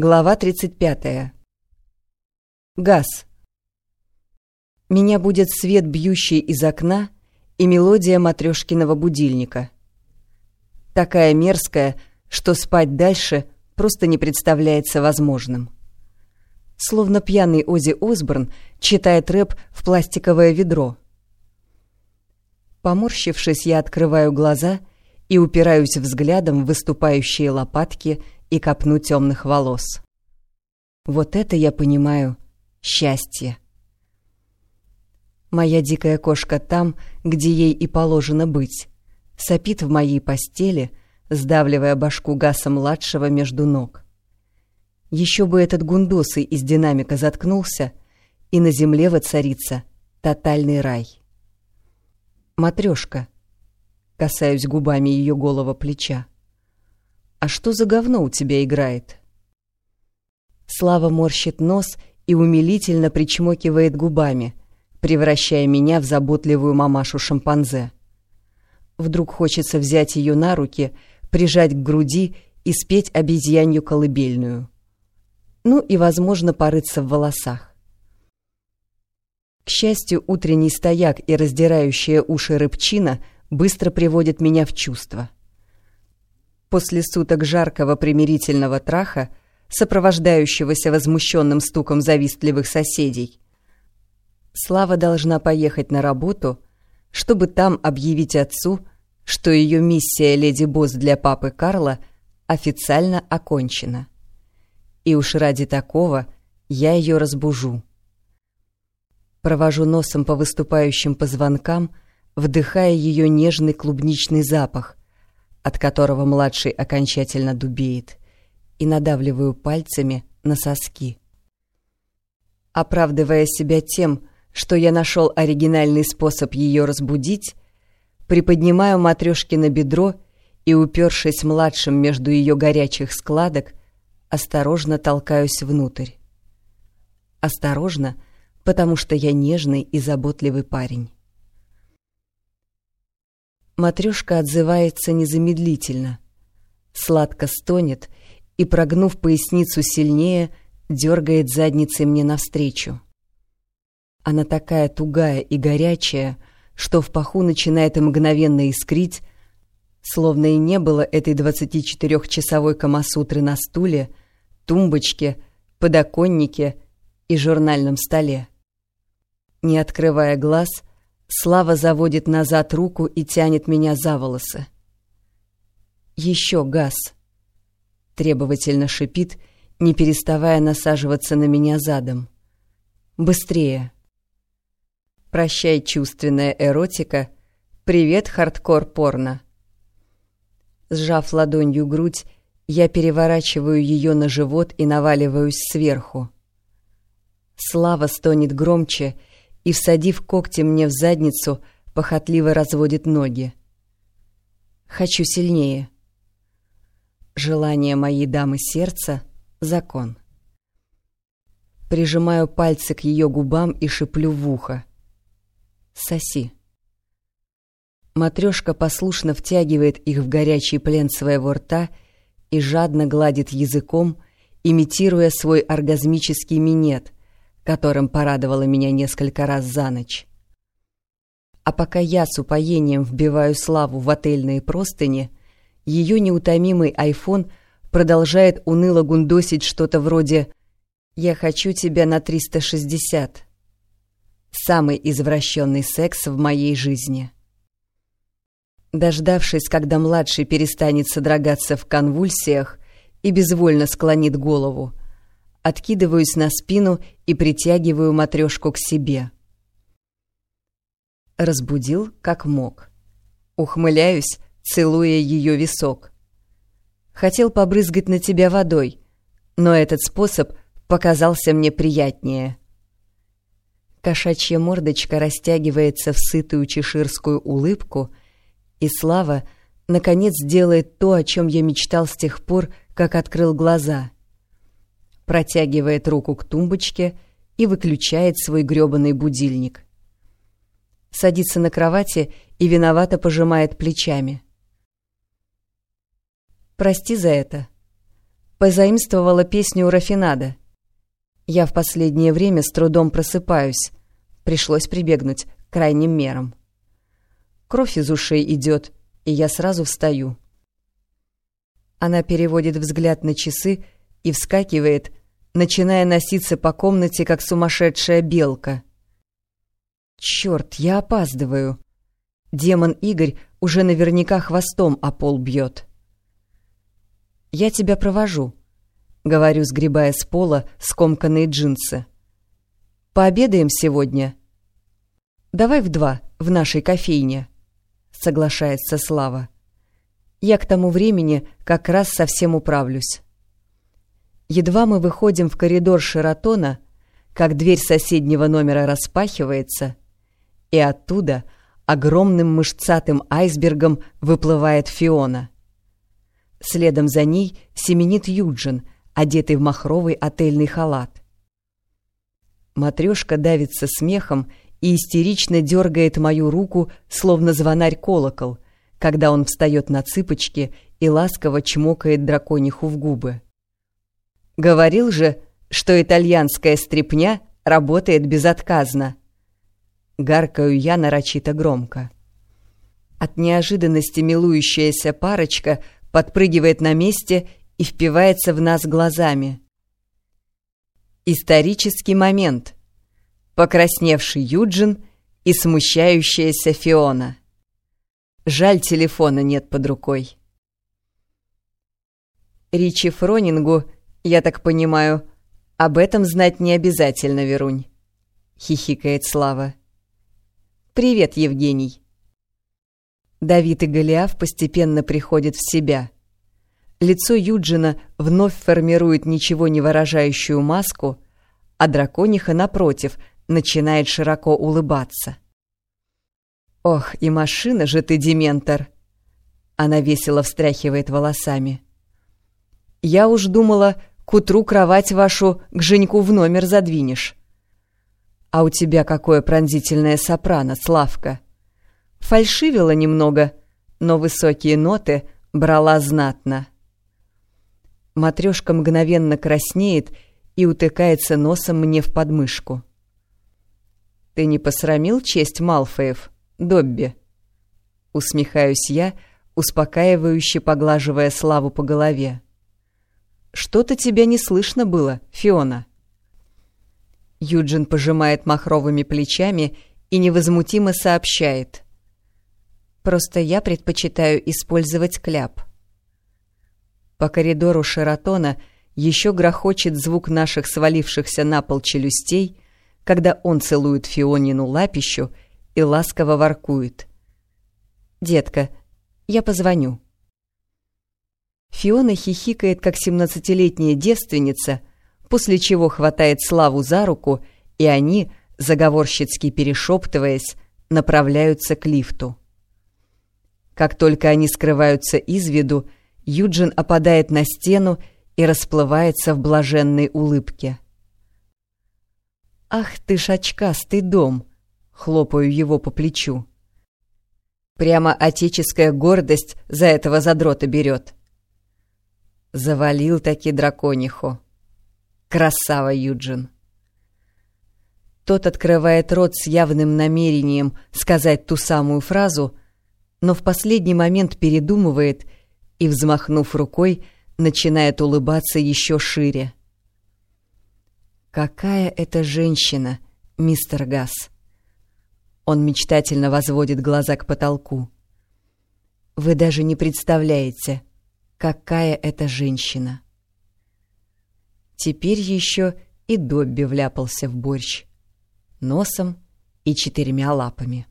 Глава 35. Газ. Меня будет свет, бьющий из окна, и мелодия матрешкиного будильника. Такая мерзкая, что спать дальше просто не представляется возможным. Словно пьяный Ози Осборн читает рэп в пластиковое ведро. Поморщившись, я открываю глаза и упираюсь взглядом в выступающие лопатки — и копну темных волос. Вот это я понимаю счастье. Моя дикая кошка там, где ей и положено быть, сопит в моей постели, сдавливая башку Гаса-младшего между ног. Еще бы этот гундосый из динамика заткнулся, и на земле воцарится тотальный рай. Матрешка. Касаюсь губами ее голого плеча. «А что за говно у тебя играет?» Слава морщит нос и умилительно причмокивает губами, превращая меня в заботливую мамашу-шимпанзе. Вдруг хочется взять ее на руки, прижать к груди и спеть обезьянью колыбельную. Ну и, возможно, порыться в волосах. К счастью, утренний стояк и раздирающая уши рыбчина быстро приводят меня в чувство — После суток жаркого примирительного траха, сопровождающегося возмущенным стуком завистливых соседей, Слава должна поехать на работу, чтобы там объявить отцу, что ее миссия леди-босс для папы Карла официально окончена. И уж ради такого я ее разбужу. Провожу носом по выступающим позвонкам, вдыхая ее нежный клубничный запах, от которого младший окончательно дубеет, и надавливаю пальцами на соски. Оправдывая себя тем, что я нашел оригинальный способ ее разбудить, приподнимаю матрешки на бедро и, упершись младшим между ее горячих складок, осторожно толкаюсь внутрь. Осторожно, потому что я нежный и заботливый парень. Матрешка отзывается незамедлительно. Сладко стонет и, прогнув поясницу сильнее, дергает задницей мне навстречу. Она такая тугая и горячая, что в паху начинает мгновенно искрить, словно и не было этой 24-часовой камасутры на стуле, тумбочке, подоконнике и журнальном столе. Не открывая глаз — Слава заводит назад руку и тянет меня за волосы. «Еще газ!» Требовательно шипит, не переставая насаживаться на меня задом. «Быстрее!» «Прощай, чувственная эротика! Привет, хардкор-порно!» Сжав ладонью грудь, я переворачиваю ее на живот и наваливаюсь сверху. Слава стонет громче — и, всадив когти мне в задницу, похотливо разводит ноги. Хочу сильнее. Желание моей дамы сердца — закон. Прижимаю пальцы к ее губам и шиплю в ухо. «Соси». Матрешка послушно втягивает их в горячий плен своего рта и жадно гладит языком, имитируя свой оргазмический минет — которым порадовала меня несколько раз за ночь. А пока я с упоением вбиваю славу в отельные простыни, ее неутомимый айфон продолжает уныло гундосить что-то вроде «Я хочу тебя на 360». Самый извращенный секс в моей жизни. Дождавшись, когда младший перестанет содрогаться в конвульсиях и безвольно склонит голову, откидываюсь на спину и притягиваю матрешку к себе. Разбудил, как мог. Ухмыляюсь, целуя ее висок. Хотел побрызгать на тебя водой, но этот способ показался мне приятнее. Кошачья мордочка растягивается в сытую чеширскую улыбку, и Слава, наконец, делает то, о чем я мечтал с тех пор, как открыл глаза — протягивает руку к тумбочке и выключает свой грёбаный будильник. Садится на кровати и виновато пожимает плечами. «Прости за это». Позаимствовала песню у Рафинада. Я в последнее время с трудом просыпаюсь. Пришлось прибегнуть к крайним мерам. Кровь из ушей идет, и я сразу встаю. Она переводит взгляд на часы и вскакивает, начиная носиться по комнате, как сумасшедшая белка. Черт, я опаздываю. Демон Игорь уже наверняка хвостом о пол бьет. «Я тебя провожу», — говорю, сгребая с пола скомканные джинсы. «Пообедаем сегодня?» «Давай в два, в нашей кофейне», — соглашается Слава. «Я к тому времени как раз совсем управлюсь». Едва мы выходим в коридор Шератона, как дверь соседнего номера распахивается, и оттуда огромным мышцатым айсбергом выплывает Фиона. Следом за ней семенит Юджин, одетый в махровый отельный халат. Матрешка давится смехом и истерично дергает мою руку, словно звонарь-колокол, когда он встает на цыпочки и ласково чмокает дракониху в губы. Говорил же, что итальянская стряпня работает безотказно. Гаркаю я нарочито громко. От неожиданности милующаяся парочка подпрыгивает на месте и впивается в нас глазами. Исторический момент. Покрасневший Юджин и смущающаяся Фиона. Жаль, телефона нет под рукой. Ричи Фронингу я так понимаю, об этом знать не обязательно, Верунь. Хихикает Слава. Привет, Евгений. Давид и Голиаф постепенно приходят в себя. Лицо Юджина вновь формирует ничего не выражающую маску, а дракониха, напротив, начинает широко улыбаться. «Ох, и машина же ты, Дементор!» Она весело встряхивает волосами. «Я уж думала, к утру кровать вашу к Женьку в номер задвинешь. А у тебя какое пронзительное сопрано, Славка. Фальшивила немного, но высокие ноты брала знатно. Матрешка мгновенно краснеет и утыкается носом мне в подмышку. «Ты не посрамил честь Малфоев, Добби?» Усмехаюсь я, успокаивающе поглаживая Славу по голове. Что-то тебя не слышно было, Фиона. Юджин пожимает махровыми плечами и невозмутимо сообщает. Просто я предпочитаю использовать кляп. По коридору Шератона еще грохочет звук наших свалившихся на пол челюстей, когда он целует Фионину лапищу и ласково воркует. «Детка, я позвоню». Фиона хихикает, как семнадцатилетняя девственница, после чего хватает Славу за руку, и они, заговорщицки перешептываясь, направляются к лифту. Как только они скрываются из виду, Юджин опадает на стену и расплывается в блаженной улыбке. «Ах ты ж очкастый дом!» — хлопаю его по плечу. Прямо отеческая гордость за этого задрота берет. Завалил таки дракониху. Красава, Юджин. Тот открывает рот с явным намерением сказать ту самую фразу, но в последний момент передумывает и, взмахнув рукой, начинает улыбаться еще шире. «Какая это женщина, мистер Гасс!» Он мечтательно возводит глаза к потолку. «Вы даже не представляете, какая это женщина. Теперь еще и Добби вляпался в борщ. Носом и четырьмя лапами.